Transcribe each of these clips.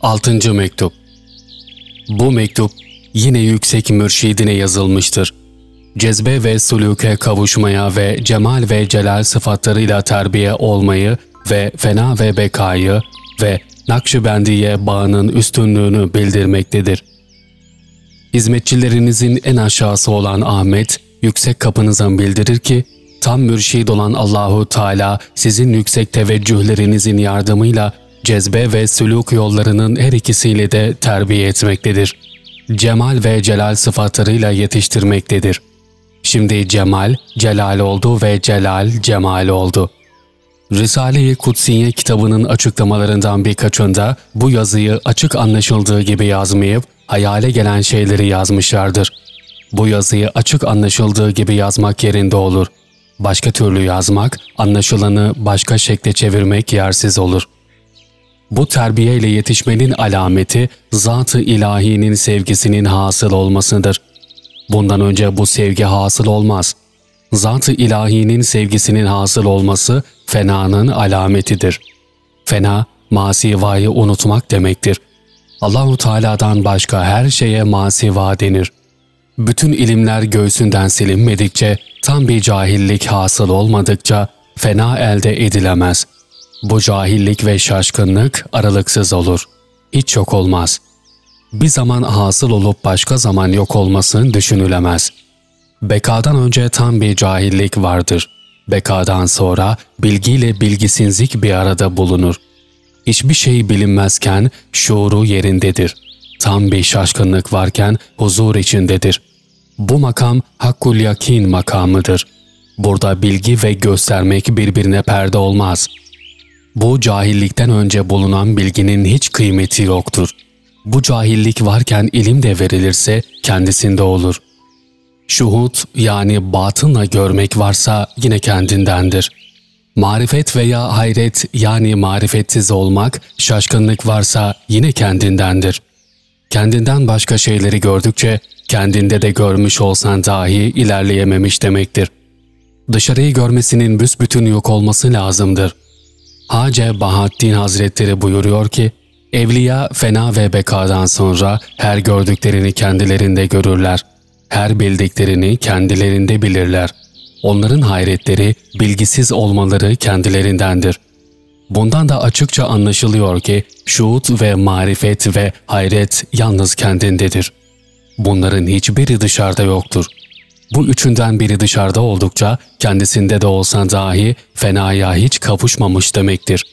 6. Mektup Bu mektup yine yüksek mürşidine yazılmıştır. Cezbe ve suluke kavuşmaya ve cemal ve celal sıfatlarıyla terbiye olmayı ve fena ve bekayı ve Nakşibendiye bağının üstünlüğünü bildirmektedir. Hizmetçilerinizin en aşağısı olan Ahmet, yüksek kapınıza bildirir ki, tam mürşid olan Allahu Teala sizin yüksek teveccühlerinizin yardımıyla cezbe ve süluk yollarının her ikisiyle de terbiye etmektedir. Cemal ve celal sıfatlarıyla yetiştirmektedir. Şimdi cemal, celal oldu ve celal, cemal oldu. Risale-i Kutsiye kitabının açıklamalarından birkaçında bu yazıyı açık anlaşıldığı gibi yazmayıp hayale gelen şeyleri yazmışlardır. Bu yazıyı açık anlaşıldığı gibi yazmak yerinde olur. Başka türlü yazmak, anlaşılanı başka şekle çevirmek yersiz olur. Bu terbiyeyle yetişmenin alameti zat-ı ilahinin sevgisinin hasıl olmasıdır. Bundan önce bu sevgi hasıl olmaz. Zat-ı ilahinin sevgisinin hasıl olması fenanın alametidir. Fena, masivayı unutmak demektir. Allahu Teala'dan başka her şeye masiva denir. Bütün ilimler göğsünden silinmedikçe, tam bir cahillik hasıl olmadıkça fena elde edilemez. Bu cahillik ve şaşkınlık aralıksız olur. Hiç yok olmaz. Bir zaman hasıl olup başka zaman yok olması düşünülemez. Bekadan önce tam bir cahillik vardır. Bekadan sonra bilgiyle bilgisizlik bir arada bulunur. Hiçbir şey bilinmezken şuuru yerindedir. Tam bir şaşkınlık varken huzur içindedir. Bu makam hakkul yakin makamıdır. Burada bilgi ve göstermek birbirine perde olmaz. Bu cahillikten önce bulunan bilginin hiç kıymeti yoktur. Bu cahillik varken ilim de verilirse kendisinde olur. Şuhut yani batınla görmek varsa yine kendindendir. Marifet veya hayret yani marifetsiz olmak, şaşkınlık varsa yine kendindendir. Kendinden başka şeyleri gördükçe kendinde de görmüş olsan dahi ilerleyememiş demektir. Dışarıyı görmesinin büsbütün yok olması lazımdır. Hace Bahattin Hazretleri buyuruyor ki, Evliya fena ve bekadan sonra her gördüklerini kendilerinde görürler. Her bildiklerini kendilerinde bilirler. Onların hayretleri, bilgisiz olmaları kendilerindendir. Bundan da açıkça anlaşılıyor ki şuut ve marifet ve hayret yalnız kendindedir. Bunların hiçbiri dışarıda yoktur. Bu üçünden biri dışarıda oldukça kendisinde de olsa dahi fenaya hiç kavuşmamış demektir.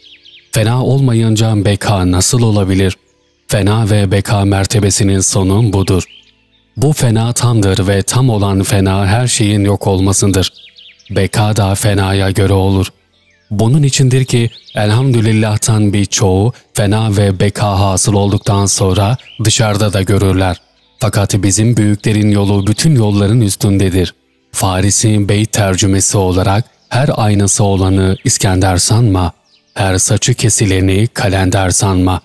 Fena olmayınca beka nasıl olabilir? Fena ve beka mertebesinin sonu budur. Bu fena tamdır ve tam olan fena her şeyin yok olmasındır. Beka da fenaya göre olur. Bunun içindir ki elhamdülillah'tan bir çoğu fena ve beka hasıl olduktan sonra dışarıda da görürler. Fakat bizim büyüklerin yolu bütün yolların üstündedir. Farisi bey tercümesi olarak her aynası olanı İskender sanma, her saçı kesileni kalender sanma.''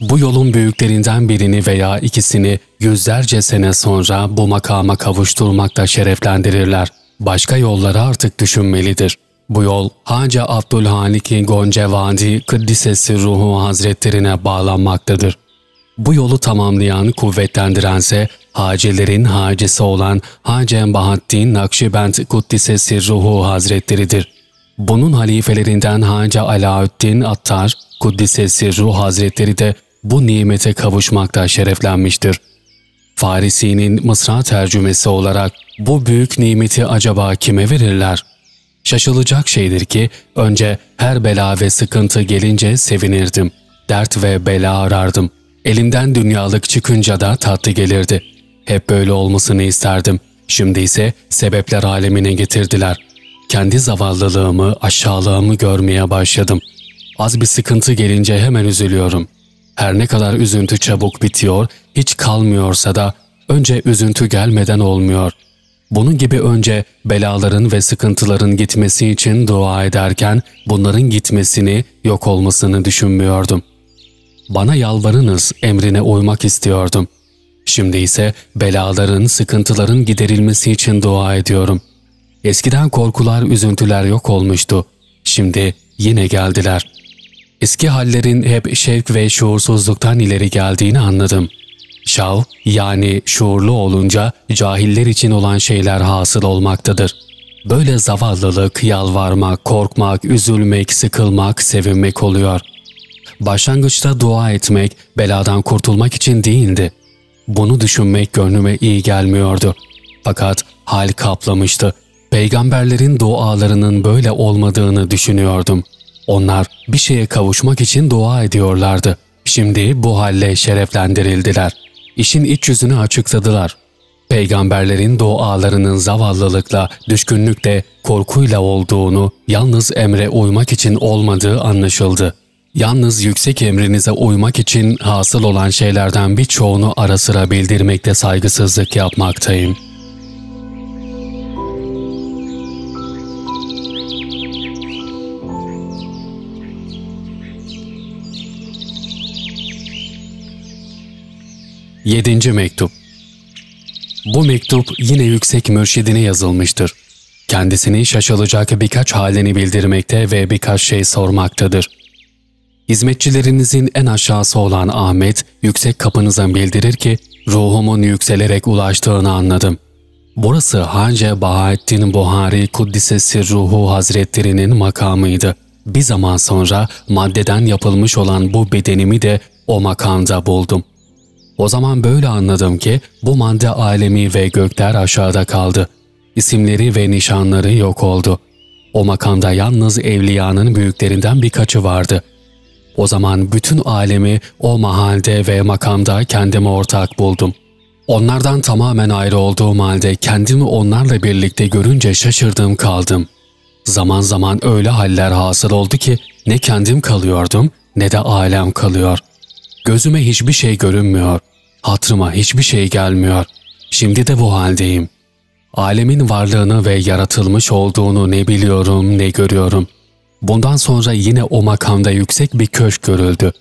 Bu yolun büyüklerinden birini veya ikisini yüzlerce sene sonra bu makama kavuşturmakla şereflendirirler. Başka yolları artık düşünmelidir. Bu yol Hacı Abdülhaniki Goncevandi Kıddisesi Ruhu Hazretlerine bağlanmaktadır. Bu yolu tamamlayan, kuvvetlendirense hacelerin hacesi olan Hacı Bahattin Nakşibend Kuddisesi Ruhu Hazretleridir. Bunun halifelerinden Hacı Alaüddin Attar Kuddisesi Ruh Hazretleri de bu nimete kavuşmakta şereflenmiştir. Farisi'nin Mısra tercümesi olarak bu büyük nimeti acaba kime verirler? Şaşılacak şeydir ki önce her bela ve sıkıntı gelince sevinirdim. Dert ve bela arardım. Elimden dünyalık çıkınca da tatlı gelirdi. Hep böyle olmasını isterdim. Şimdi ise sebepler alemine getirdiler. Kendi zavallılığımı, aşağılığımı görmeye başladım. Az bir sıkıntı gelince hemen üzülüyorum.'' Her ne kadar üzüntü çabuk bitiyor, hiç kalmıyorsa da önce üzüntü gelmeden olmuyor. Bunun gibi önce belaların ve sıkıntıların gitmesi için dua ederken bunların gitmesini, yok olmasını düşünmüyordum. Bana yalvarınız emrine uymak istiyordum. Şimdi ise belaların, sıkıntıların giderilmesi için dua ediyorum. Eskiden korkular, üzüntüler yok olmuştu. Şimdi yine geldiler.'' Eski hallerin hep şevk ve şuursuzluktan ileri geldiğini anladım. Şav yani şuurlu olunca cahiller için olan şeyler hasıl olmaktadır. Böyle zavallılık, yalvarmak, korkmak, üzülmek, sıkılmak, sevinmek oluyor. Başlangıçta dua etmek, beladan kurtulmak için değildi. Bunu düşünmek gönlüme iyi gelmiyordu. Fakat hal kaplamıştı. Peygamberlerin dualarının böyle olmadığını düşünüyordum. Onlar bir şeye kavuşmak için dua ediyorlardı. Şimdi bu halle şereflendirildiler. İşin iç yüzünü açıkladılar. Peygamberlerin dualarının zavallılıkla, düşkünlükle, korkuyla olduğunu, yalnız emre uymak için olmadığı anlaşıldı. Yalnız yüksek emrinize uymak için hasıl olan şeylerden birçoğunu ara sıra bildirmekte saygısızlık yapmaktayım. Yedinci Mektup Bu mektup yine yüksek mürşidine yazılmıştır. Kendisini şaşılacak birkaç halini bildirmekte ve birkaç şey sormaktadır. Hizmetçilerinizin en aşağısı olan Ahmet, yüksek kapınıza bildirir ki, ruhumun yükselerek ulaştığını anladım. Burası Hacı Bahaettin Buhari Kuddisesi Ruhu Hazretlerinin makamıydı. Bir zaman sonra maddeden yapılmış olan bu bedenimi de o makamda buldum. O zaman böyle anladım ki bu madde alemi ve gökler aşağıda kaldı. İsimleri ve nişanları yok oldu. O makamda yalnız evliyanın büyüklerinden birkaçı vardı. O zaman bütün alemi o mahalde ve makamda kendime ortak buldum. Onlardan tamamen ayrı olduğum halde kendimi onlarla birlikte görünce şaşırdım kaldım. Zaman zaman öyle haller hasıl oldu ki ne kendim kalıyordum ne de alem kalıyor. Gözüme hiçbir şey görünmüyor. Hatırıma hiçbir şey gelmiyor. Şimdi de bu haldeyim. Alemin varlığını ve yaratılmış olduğunu ne biliyorum ne görüyorum. Bundan sonra yine o makamda yüksek bir köşk görüldü.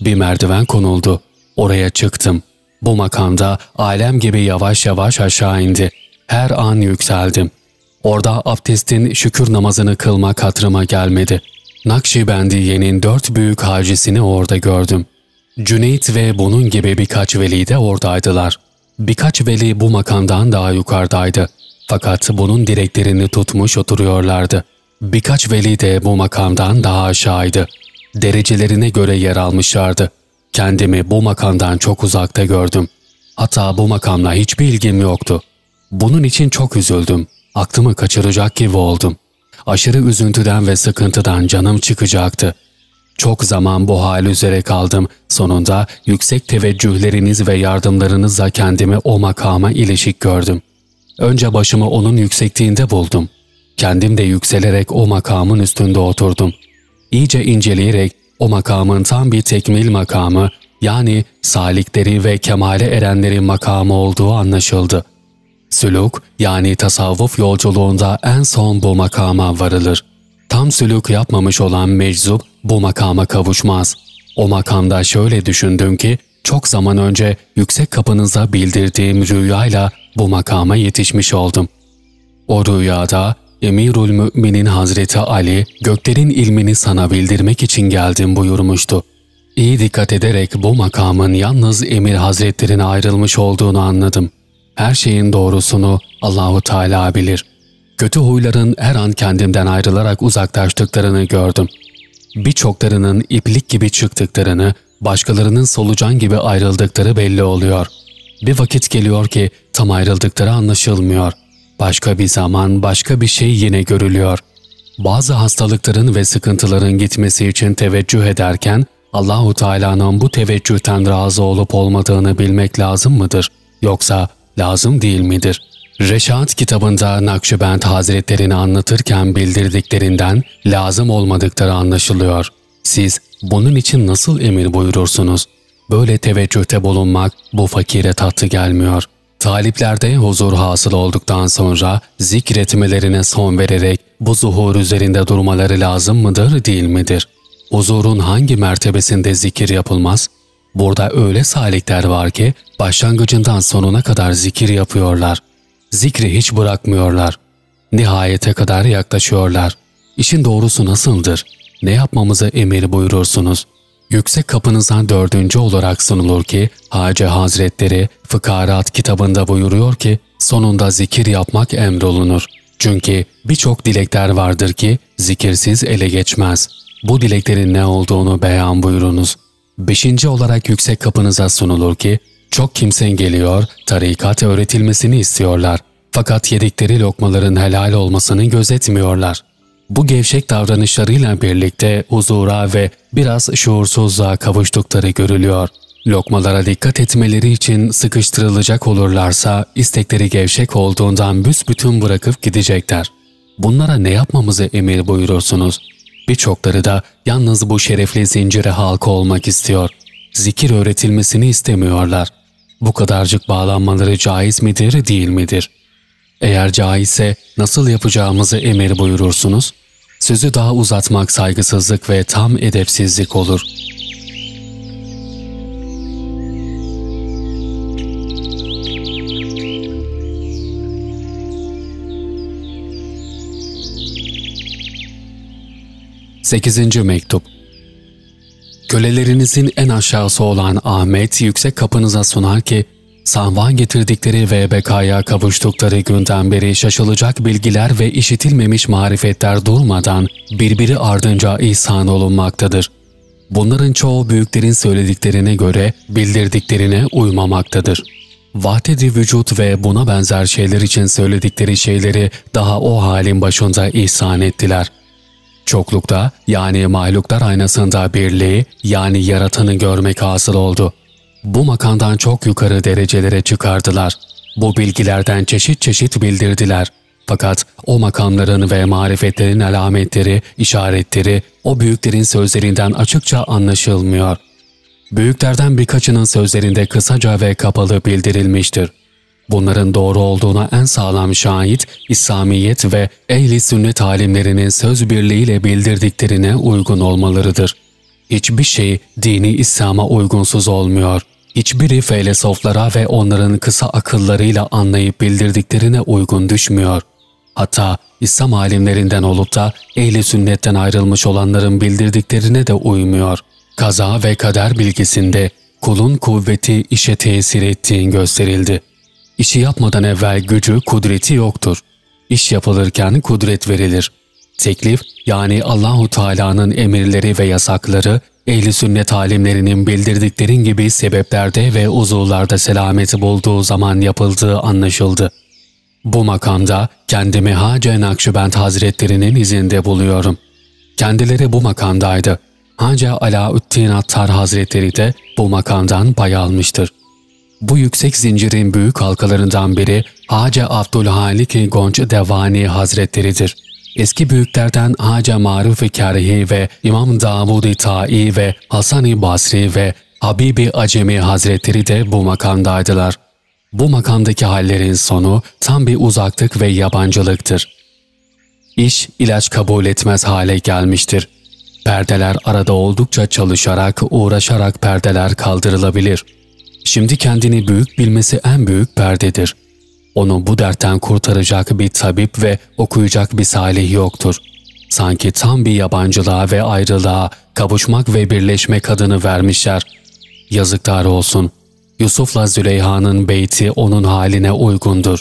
Bir merdiven konuldu. Oraya çıktım. Bu makamda alem gibi yavaş yavaş aşağı indi. Her an yükseldim. Orada abdestin şükür namazını kılmak hatırıma gelmedi. Nakşibendiye'nin dört büyük hacisini orada gördüm. Cüneyt ve bunun gibi birkaç veli de oradaydılar. Birkaç veli bu makamdan daha yukarıdaydı. Fakat bunun direklerini tutmuş oturuyorlardı. Birkaç veli de bu makamdan daha aşağıydı. Derecelerine göre yer almışlardı. Kendimi bu makamdan çok uzakta gördüm. Hatta bu makamla hiçbir ilgim yoktu. Bunun için çok üzüldüm. Aklımı kaçıracak gibi oldum. Aşırı üzüntüden ve sıkıntıdan canım çıkacaktı. Çok zaman bu hal üzere kaldım. Sonunda yüksek teveccühleriniz ve yardımlarınızla kendimi o makama ilişik gördüm. Önce başımı onun yüksekliğinde buldum. Kendim de yükselerek o makamın üstünde oturdum. İyice inceleyerek o makamın tam bir tekmil makamı yani salikleri ve kemale erenlerin makamı olduğu anlaşıldı. Sülük yani tasavvuf yolculuğunda en son bu makama varılır. Tam sülük yapmamış olan meczup bu makama kavuşmaz. O makamda şöyle düşündüm ki, çok zaman önce yüksek kapınıza bildirdiğim rüyayla bu makama yetişmiş oldum. O rüyada Emirül Müminin Hazreti Ali, göklerin ilmini sana bildirmek için geldim buyurmuştu. İyi dikkat ederek bu makamın yalnız Emir Hazretlerine ayrılmış olduğunu anladım. Her şeyin doğrusunu Allahu Teala bilir. Kötü huyların her an kendimden ayrılarak uzaklaştıklarını gördüm. Birçoklarının iplik gibi çıktıklarını, başkalarının solucan gibi ayrıldıkları belli oluyor. Bir vakit geliyor ki tam ayrıldıkları anlaşılmıyor. Başka bir zaman başka bir şey yine görülüyor. Bazı hastalıkların ve sıkıntıların gitmesi için teveccüh ederken Allahu Teala'nın bu teveccühten razı olup olmadığını bilmek lazım mıdır? Yoksa lazım değil midir? Reşat kitabında Nakşibend Hazretlerini anlatırken bildirdiklerinden lazım olmadıkları anlaşılıyor. Siz bunun için nasıl emir buyurursunuz? Böyle teveccühte bulunmak bu fakire tatlı gelmiyor. Taliplerde huzur hasıl olduktan sonra zikretmelerine son vererek bu zuhur üzerinde durmaları lazım mıdır değil midir? Huzurun hangi mertebesinde zikir yapılmaz? Burada öyle salikler var ki başlangıcından sonuna kadar zikir yapıyorlar. Zikri hiç bırakmıyorlar. Nihayete kadar yaklaşıyorlar. İşin doğrusu nasıldır? ne yapmamızı emir buyurursunuz? Yüksek kapınızdan dördüncü olarak sunulur ki, Hacı Hazretleri Fıkarat kitabında buyuruyor ki, sonunda zikir yapmak emrolunur. Çünkü birçok dilekler vardır ki zikirsiz ele geçmez. Bu dileklerin ne olduğunu beyan buyurunuz. Beşinci olarak yüksek kapınıza sunulur ki, çok kimsen geliyor, tarikat öğretilmesini istiyorlar. Fakat yedikleri lokmaların helal olmasını gözetmiyorlar. Bu gevşek davranışlarıyla birlikte huzura ve biraz şuursuzluğa kavuştukları görülüyor. Lokmalara dikkat etmeleri için sıkıştırılacak olurlarsa istekleri gevşek olduğundan büsbütün bırakıp gidecekler. Bunlara ne yapmamızı emir buyurursunuz? Birçokları da yalnız bu şerefli zincire halka olmak istiyor. Zikir öğretilmesini istemiyorlar. Bu kadarcık bağlanmaları caiz midir değil midir? Eğer caizse nasıl yapacağımızı emir buyurursunuz? Sözü daha uzatmak saygısızlık ve tam edepsizlik olur. Sekizinci Mektup Kölelerinizin en aşağısı olan Ahmet yüksek kapınıza sunar ki, Sanvan getirdikleri ve bekaya kavuştukları günden beri şaşılacak bilgiler ve işitilmemiş marifetler durmadan birbiri ardınca ihsan olunmaktadır. Bunların çoğu büyüklerin söylediklerine göre bildirdiklerine uymamaktadır. Vahdedi vücut ve buna benzer şeyler için söyledikleri şeyleri daha o halin başında ihsan ettiler. Çoklukta yani mahluklar aynasında birliği yani yaratanı görmek hasıl oldu. Bu makamdan çok yukarı derecelere çıkardılar. Bu bilgilerden çeşit çeşit bildirdiler. Fakat o makamların ve marifetlerin alametleri, işaretleri o büyüklerin sözlerinden açıkça anlaşılmıyor. Büyüklerden birkaçının sözlerinde kısaca ve kapalı bildirilmiştir. Bunların doğru olduğuna en sağlam şahit, İslamiyet ve ehli sünnet alimlerinin söz birliğiyle bildirdiklerine uygun olmalarıdır. Hiçbir şey dini İslam'a uygunsuz olmuyor. Hiçbiri felsefelere ve onların kısa akıllarıyla anlayıp bildirdiklerine uygun düşmüyor. Hatta İslam alimlerinden olup da ehli sünnetten ayrılmış olanların bildirdiklerine de uymuyor. Kaza ve kader bilgisinde kulun kuvveti işe tesir ettiğin gösterildi. İşi yapmadan evvel gücü, kudreti yoktur. İş yapılırken kudret verilir. Teklif yani Allahu Teala'nın emirleri ve yasakları ehli sünnet alimlerinin bildirdiklerin gibi sebeplerde ve uzuvlarda selameti bulduğu zaman yapıldığı anlaşıldı. Bu makamda kendimi Hacı Nakşibend Hazretlerinin izinde buluyorum. Kendileri bu makamdaydı. Hacı Alaüddin Attar Hazretleri de bu makamdan pay almıştır. Bu yüksek zincirin büyük halkalarından biri Hacı Abdülhalik Gonç Devani Hazretleridir. Eski büyüklerden Hacı Maruf-i ve İmam Davud-i Ta'i ve Hasan-ı Basri ve Habibi Acemi Hazretleri de bu makamdaydılar. Bu makamdaki hallerin sonu tam bir uzaklık ve yabancılıktır. İş ilaç kabul etmez hale gelmiştir. Perdeler arada oldukça çalışarak, uğraşarak perdeler kaldırılabilir. Şimdi kendini büyük bilmesi en büyük perdedir. Onu bu dertten kurtaracak bir tabip ve okuyacak bir salih yoktur. Sanki tam bir yabancılığa ve ayrılığa, kavuşmak ve birleşmek adını vermişler. Yazıklar olsun. Yusuf'la Züleyha'nın beyti onun haline uygundur.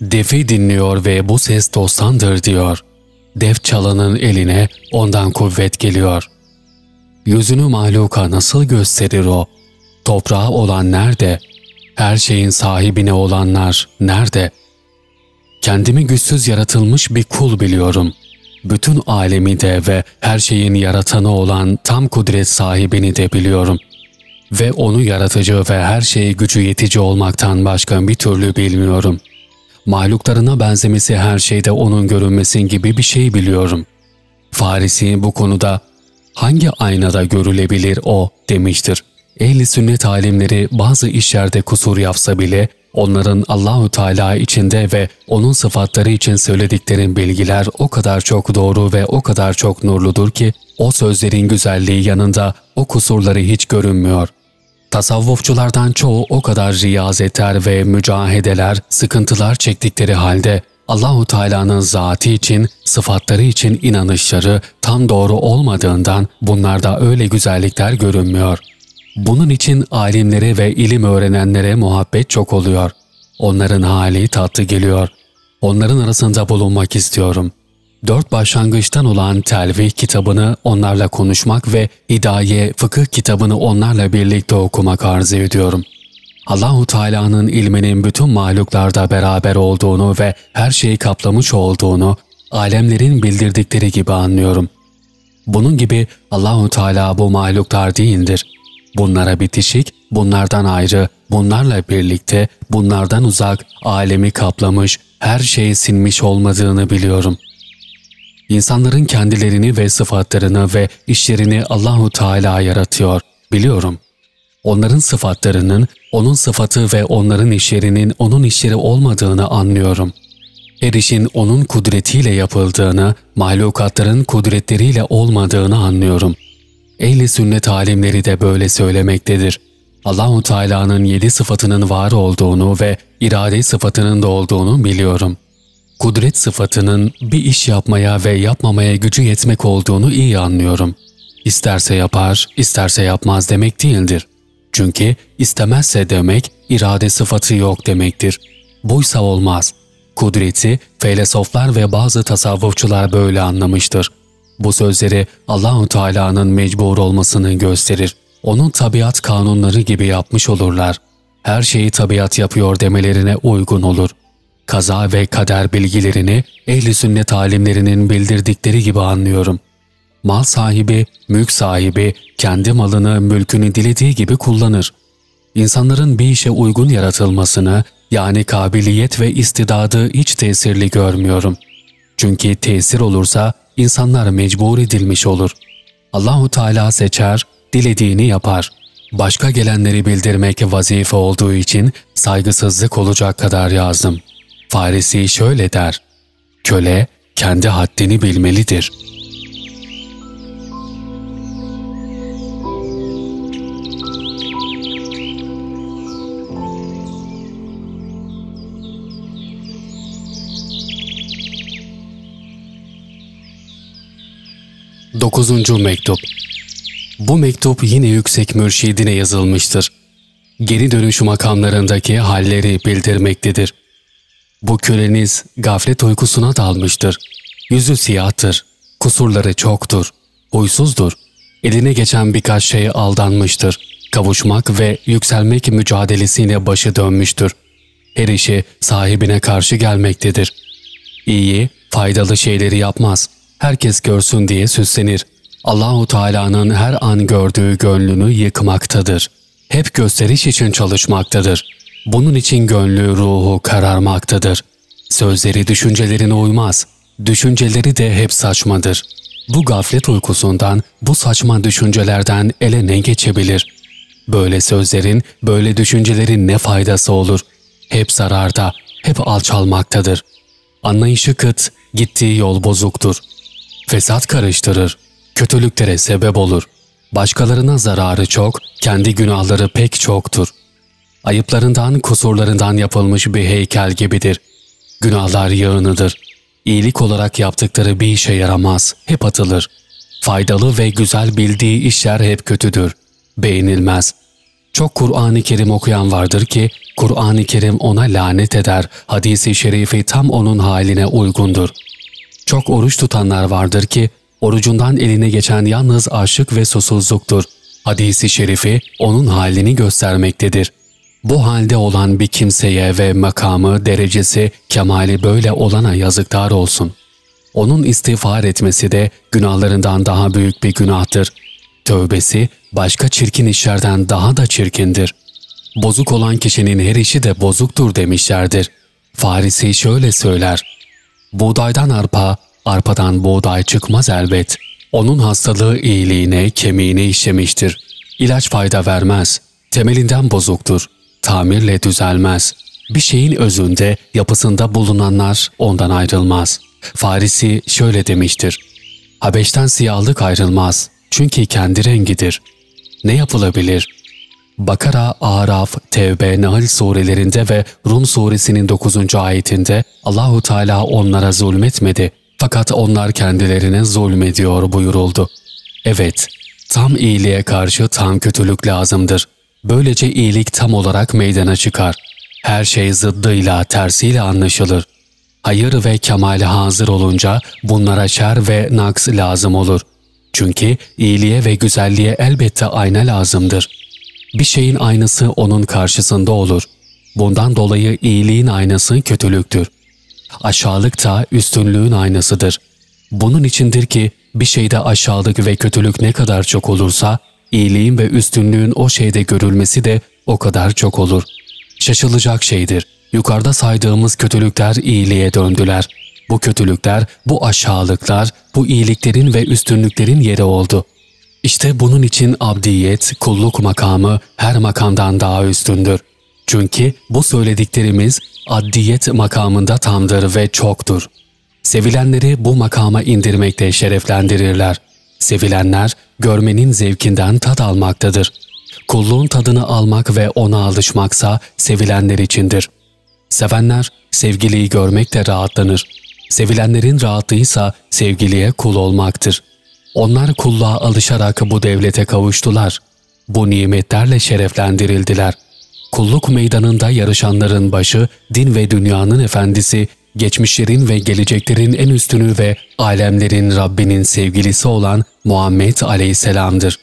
Defi dinliyor ve bu ses dostandır diyor. Def çalanın eline ondan kuvvet geliyor. Yüzünü mahluka nasıl gösterir o? Toprağı olan nerede? Her şeyin sahibine olanlar nerede? Kendimi güçsüz yaratılmış bir kul biliyorum. Bütün alemi de ve her şeyin yaratanı olan tam kudret sahibini de biliyorum. Ve onu yaratıcı ve her şeye gücü yetici olmaktan başka bir türlü bilmiyorum. Mahluklarına benzemesi her şeyde onun görünmesin gibi bir şey biliyorum. Farisi bu konuda hangi aynada görülebilir o demiştir. Ehli sünnet alimleri bazı işlerde kusur yapsa bile onların Allahü Teala içinde ve onun sıfatları için söylediklerin bilgiler o kadar çok doğru ve o kadar çok nurludur ki o sözlerin güzelliği yanında o kusurları hiç görünmüyor. Tasavvufçulardan çoğu o kadar riyazetler ve mücahedeler, sıkıntılar çektikleri halde Allahu Teala'nın zatı için, sıfatları için inanışları tam doğru olmadığından bunlarda öyle güzellikler görünmüyor. Bunun için alimlere ve ilim öğrenenlere muhabbet çok oluyor. Onların hali tatlı geliyor. Onların arasında bulunmak istiyorum. Dört başlangıçtan olan telvih kitabını onlarla konuşmak ve hidaye fıkıh kitabını onlarla birlikte okumak arzu ediyorum. Allahu Teala'nın ilminin bütün mahluklarda beraber olduğunu ve her şeyi kaplamış olduğunu alemlerin bildirdikleri gibi anlıyorum. Bunun gibi Allahu Teala bu mahluklar değildir. Bunlara bitişik, bunlardan ayrı, bunlarla birlikte, bunlardan uzak, alemi kaplamış, her şeyi sinmiş olmadığını biliyorum. İnsanların kendilerini ve sıfatlarını ve işlerini Allahu Teala yaratıyor, biliyorum. Onların sıfatlarının, onun sıfatı ve onların işlerinin onun işleri olmadığını anlıyorum. Her işin onun kudretiyle yapıldığını, mahlukatların kudretleriyle olmadığını anlıyorum. Ehli sünnet alimleri de böyle söylemektedir. Allahu Teala'nın yedi sıfatının var olduğunu ve irade sıfatının da olduğunu biliyorum. Kudret sıfatının bir iş yapmaya ve yapmamaya gücü yetmek olduğunu iyi anlıyorum. İsterse yapar, isterse yapmaz demek değildir. Çünkü istemezse demek irade sıfatı yok demektir. Buysa olmaz. Kudreti felsefeler ve bazı tasavvufçular böyle anlamıştır. Bu sözleri Allahu Teala'nın mecbur olmasını gösterir. Onun tabiat kanunları gibi yapmış olurlar. Her şeyi tabiat yapıyor demelerine uygun olur. Kaza ve kader bilgilerini ehli sünnet alimlerinin bildirdikleri gibi anlıyorum.'' Mal sahibi, mülk sahibi kendi malını, mülkünü dilediği gibi kullanır. İnsanların bir işe uygun yaratılmasını, yani kabiliyet ve istidadı hiç tesirli görmüyorum. Çünkü tesir olursa insanlar mecbur edilmiş olur. Allahu Teala seçer, dilediğini yapar. Başka gelenleri bildirmek vazife olduğu için saygısızlık olacak kadar yazdım. Farisi şöyle der, köle kendi haddini bilmelidir.'' Dokuzuncu Mektup Bu mektup yine yüksek mürşidine yazılmıştır. Geri dönüş makamlarındaki halleri bildirmektedir. Bu köleniz gaflet uykusuna dalmıştır. Yüzü siyahtır, kusurları çoktur, huysuzdur. Eline geçen birkaç şeye aldanmıştır. Kavuşmak ve yükselmek mücadelesiyle başı dönmüştür. Her işi sahibine karşı gelmektedir. İyi, faydalı şeyleri yapmaz.'' Herkes görsün diye süslenir. Allahu Teala'nın her an gördüğü gönlünü yıkmaktadır. Hep gösteriş için çalışmaktadır. Bunun için gönlü, ruhu kararmaktadır. Sözleri düşüncelerine uymaz. Düşünceleri de hep saçmadır. Bu gaflet uykusundan, bu saçma düşüncelerden ele ne geçebilir? Böyle sözlerin, böyle düşüncelerin ne faydası olur? Hep zararda, hep alçalmaktadır. Anlayışı kıt, gittiği yol bozuktur fesat karıştırır, kötülüklere sebep olur. Başkalarına zararı çok, kendi günahları pek çoktur. Ayıplarından, kusurlarından yapılmış bir heykel gibidir. Günahlar yağınıdır. İyilik olarak yaptıkları bir işe yaramaz, hep atılır. Faydalı ve güzel bildiği işler hep kötüdür. Beğenilmez. Çok Kur'an-ı Kerim okuyan vardır ki, Kur'an-ı Kerim ona lanet eder, hadisi şerifi tam onun haline uygundur.'' Çok oruç tutanlar vardır ki orucundan eline geçen yalnız aşık ve susuzluktur. Hadisi şerifi onun halini göstermektedir. Bu halde olan bir kimseye ve makamı, derecesi, kemali böyle olana yazıklar olsun. Onun istiğfar etmesi de günahlarından daha büyük bir günahtır. Tövbesi başka çirkin işlerden daha da çirkindir. Bozuk olan kişinin her işi de bozuktur demişlerdir. Farisi şöyle söyler. Buğdaydan arpa, arpadan buğday çıkmaz elbet. Onun hastalığı iyiliğine, kemiğine işlemiştir. İlaç fayda vermez. Temelinden bozuktur. Tamirle düzelmez. Bir şeyin özünde, yapısında bulunanlar ondan ayrılmaz. Farisi şöyle demiştir. Habeşten siyahlık ayrılmaz. Çünkü kendi rengidir. Ne yapılabilir? Bakara, Araf, Tevbe, Nahl surelerinde ve Rum suresinin 9. ayetinde Allahu Teala onlara zulmetmedi fakat onlar kendilerine zulmediyor buyuruldu. Evet, tam iyiliğe karşı tam kötülük lazımdır. Böylece iyilik tam olarak meydana çıkar. Her şey zıddıyla, tersiyle anlaşılır. Hayır ve kemale hazır olunca bunlara şer ve naks lazım olur. Çünkü iyiliğe ve güzelliğe elbette ayna lazımdır. Bir şeyin aynası onun karşısında olur. Bundan dolayı iyiliğin aynası kötülüktür. Aşağılık da üstünlüğün aynasıdır. Bunun içindir ki bir şeyde aşağılık ve kötülük ne kadar çok olursa, iyiliğin ve üstünlüğün o şeyde görülmesi de o kadar çok olur. Şaşılacak şeydir. Yukarıda saydığımız kötülükler iyiliğe döndüler. Bu kötülükler, bu aşağılıklar, bu iyiliklerin ve üstünlüklerin yeri oldu. İşte bunun için abdiyet, kulluk makamı her makamdan daha üstündür. Çünkü bu söylediklerimiz addiyet makamında tamdır ve çoktur. Sevilenleri bu makama indirmekte şereflendirirler. Sevilenler görmenin zevkinden tad almaktadır. Kulluğun tadını almak ve ona alışmaksa sevilenler içindir. Sevenler sevgiliyi görmekle rahatlanır. Sevilenlerin rahatlığıysa sevgiliye kul olmaktır. Onlar kulluğa alışarak bu devlete kavuştular. Bu nimetlerle şereflendirildiler. Kulluk meydanında yarışanların başı, din ve dünyanın efendisi, geçmişlerin ve geleceklerin en üstünü ve alemlerin Rabbinin sevgilisi olan Muhammed Aleyhisselam'dır.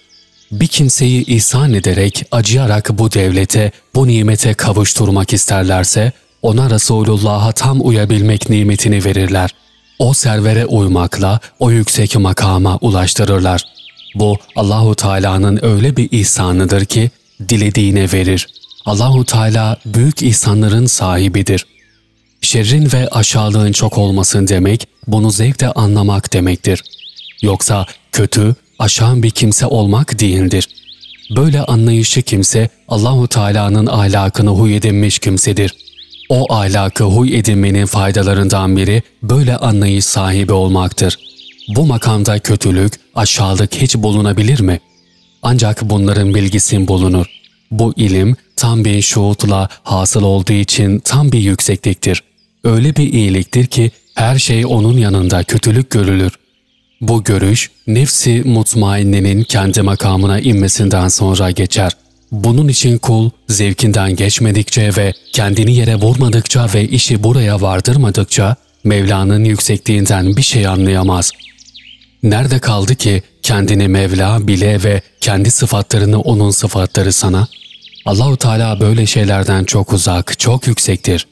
Bir kimseyi ihsan ederek, acıyarak bu devlete, bu nimete kavuşturmak isterlerse, ona Resulullah'a tam uyabilmek nimetini verirler. O servere uymakla o yüksek makama ulaştırırlar. Bu Allahu Teala'nın öyle bir ihsanıdır ki dilediğine verir. Allahu Teala büyük ihsanların sahibidir. Şerrin ve aşağılığın çok olmasın demek, bunu zevkle anlamak demektir. Yoksa kötü, aşağı bir kimse olmak değildir. Böyle anlayışı kimse Allahu Teala'nın ahlakını huy edinmiş kimsedir. O ahlakı huy edinmenin faydalarından biri böyle anlayış sahibi olmaktır. Bu makamda kötülük, aşağılık hiç bulunabilir mi? Ancak bunların bilgisi bulunur. Bu ilim tam bir şuutla hasıl olduğu için tam bir yüksekliktir. Öyle bir iyiliktir ki her şey onun yanında kötülük görülür. Bu görüş nefsi mutmainnenin kendi makamına inmesinden sonra geçer. Bunun için kul zevkinden geçmedikçe ve kendini yere vurmadıkça ve işi buraya vardırmadıkça Mevla'nın yüksekliğinden bir şey anlayamaz. Nerede kaldı ki kendini Mevla bile ve kendi sıfatlarını onun sıfatları sana? Allahu Teala böyle şeylerden çok uzak, çok yüksektir.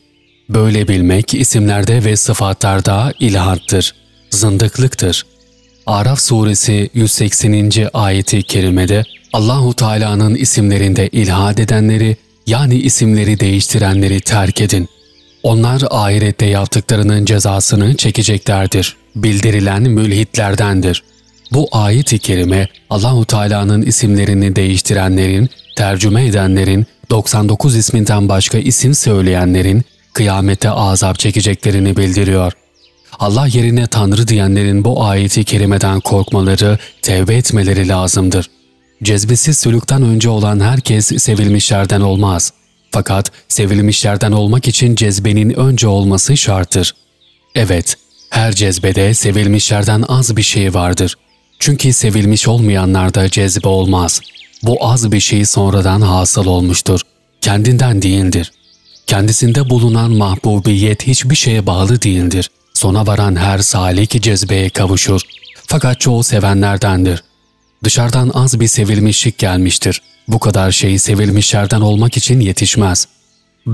Böyle bilmek isimlerde ve sıfatlarda ilhattır, zındıklıktır. Araf suresi 180. ayeti kerimede Allahu Teala'nın isimlerinde ilhad edenleri yani isimleri değiştirenleri terk edin. Onlar ahirette yaptıklarının cezasını çekeceklerdir. Bildirilen mülhitlerdendir. Bu ayet-i kerime Allahu Teala'nın isimlerini değiştirenlerin, tercüme edenlerin, 99 isminden başka isim söyleyenlerin kıyamete azap çekeceklerini bildiriyor. Allah yerine Tanrı diyenlerin bu ayeti kerimeden korkmaları, tevbe etmeleri lazımdır. Cezbesiz sülükten önce olan herkes sevilmişlerden olmaz. Fakat sevilmişlerden olmak için cezbenin önce olması şarttır. Evet, her cezbede sevilmişlerden az bir şey vardır. Çünkü sevilmiş olmayanlarda cezbe olmaz. Bu az bir şey sonradan hasıl olmuştur. Kendinden değildir. Kendisinde bulunan mahbubiyet hiçbir şeye bağlı değildir. Sona varan her salik cezbeye kavuşur. Fakat çoğu sevenlerdendir. Dışarıdan az bir sevilmişlik gelmiştir. Bu kadar şey sevilmişlerden olmak için yetişmez.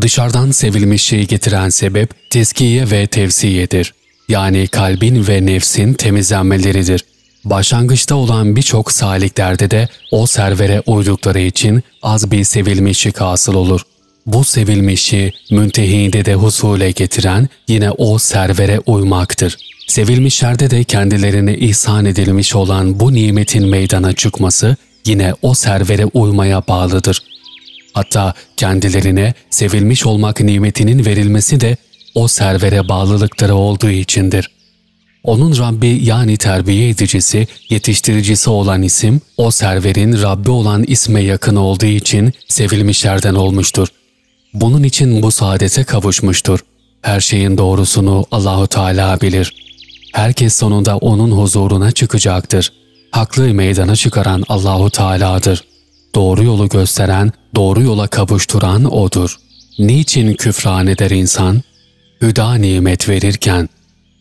Dışarıdan sevilmişliği getiren sebep teskiye ve tevsiyedir. Yani kalbin ve nefsin temizlenmeleridir. Başlangıçta olan birçok saliklerde de o servere uydukları için az bir sevilmişlik hasıl olur. Bu sevilmişi müntehinde de husule getiren yine o servere uymaktır. Sevilmişlerde de kendilerine ihsan edilmiş olan bu nimetin meydana çıkması yine o servere uymaya bağlıdır. Hatta kendilerine sevilmiş olmak nimetinin verilmesi de o servere bağlılıkları olduğu içindir. Onun Rabbi yani terbiye edicisi, yetiştiricisi olan isim, o serverin Rabbi olan isme yakın olduğu için sevilmişlerden olmuştur. Bunun için bu saadete kavuşmuştur. Her şeyin doğrusunu Allahu Teala bilir. Herkes sonunda onun huzuruna çıkacaktır. Haklı meydana çıkaran Allahu Teala'dır. Doğru yolu gösteren, doğru yola kavuşturan O'dur. Niçin küfran eder insan? Hüda nimet verirken,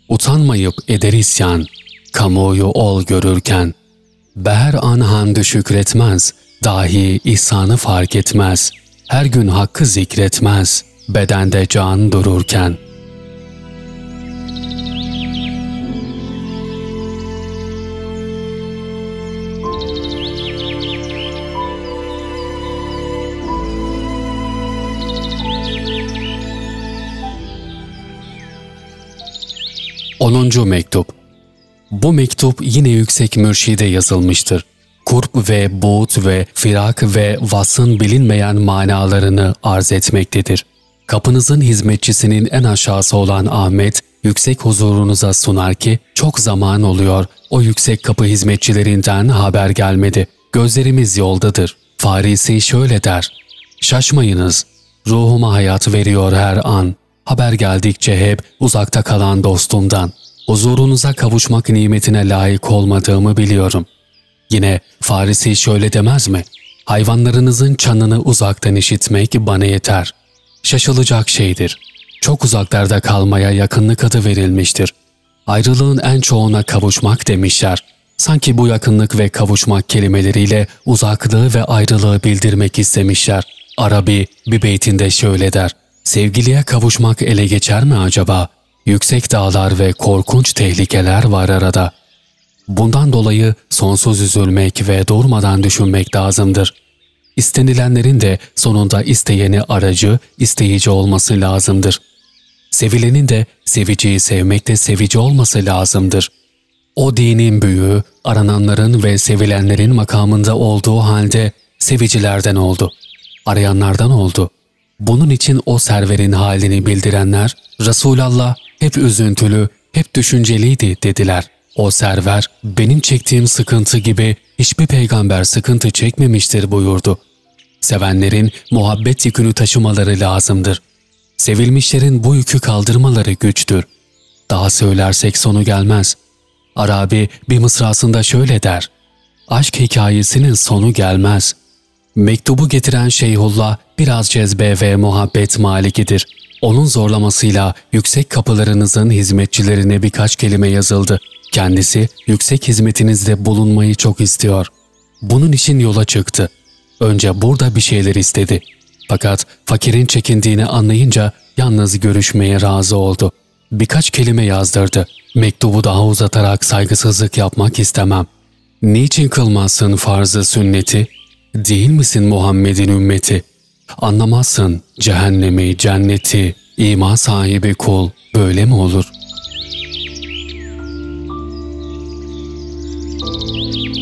utanmayıp eder isyan, kamuoyu ol görürken. Ber an hamdü şükretmez, dahi ihsanı fark etmez. Her gün hakkı zikretmez, bedende can dururken.'' Onuncu Mektup Bu mektup yine yüksek mürşide yazılmıştır. Kurp ve buğut ve firak ve vasın bilinmeyen manalarını arz etmektedir. Kapınızın hizmetçisinin en aşağısı olan Ahmet, yüksek huzurunuza sunar ki çok zaman oluyor o yüksek kapı hizmetçilerinden haber gelmedi. Gözlerimiz yoldadır. Farisi şöyle der. Şaşmayınız. Ruhuma hayat veriyor her an. Haber geldikçe hep uzakta kalan dostumdan. Huzurunuza kavuşmak nimetine layık olmadığımı biliyorum. Yine Farisi şöyle demez mi? Hayvanlarınızın çanını uzaktan işitmek bana yeter. Şaşılacak şeydir. Çok uzaklarda kalmaya yakınlık adı verilmiştir. Ayrılığın en çoğuna kavuşmak demişler. Sanki bu yakınlık ve kavuşmak kelimeleriyle uzaklığı ve ayrılığı bildirmek istemişler. Arabi bir beytinde şöyle der. Sevgiliye kavuşmak ele geçer mi acaba? Yüksek dağlar ve korkunç tehlikeler var arada. Bundan dolayı sonsuz üzülmek ve durmadan düşünmek lazımdır. İstenilenlerin de sonunda isteyeni aracı, isteyici olması lazımdır. Sevilenin de seviciyi sevmekte sevici olması lazımdır. O dinin büyüğü, arananların ve sevilenlerin makamında olduğu halde sevicilerden oldu. Arayanlardan oldu.'' Bunun için o serverin halini bildirenler, Resulallah hep üzüntülü, hep düşünceliydi dediler. O server, benim çektiğim sıkıntı gibi hiçbir peygamber sıkıntı çekmemiştir buyurdu. Sevenlerin muhabbet yükünü taşımaları lazımdır. Sevilmişlerin bu yükü kaldırmaları güçtür. Daha söylersek sonu gelmez. Arabi bir mısrasında şöyle der. Aşk hikayesinin sonu gelmez. Mektubu getiren Şeyhullah biraz cezbe ve muhabbet malikidir. Onun zorlamasıyla yüksek kapılarınızın hizmetçilerine birkaç kelime yazıldı. Kendisi yüksek hizmetinizde bulunmayı çok istiyor. Bunun için yola çıktı. Önce burada bir şeyler istedi. Fakat fakirin çekindiğini anlayınca yalnız görüşmeye razı oldu. Birkaç kelime yazdırdı. Mektubu daha uzatarak saygısızlık yapmak istemem. Niçin kılmazsın farzı sünneti? Değil misin Muhammed'in ümmeti? Anlamazsın cehennemi, cenneti, iman sahibi kul böyle mi olur? Música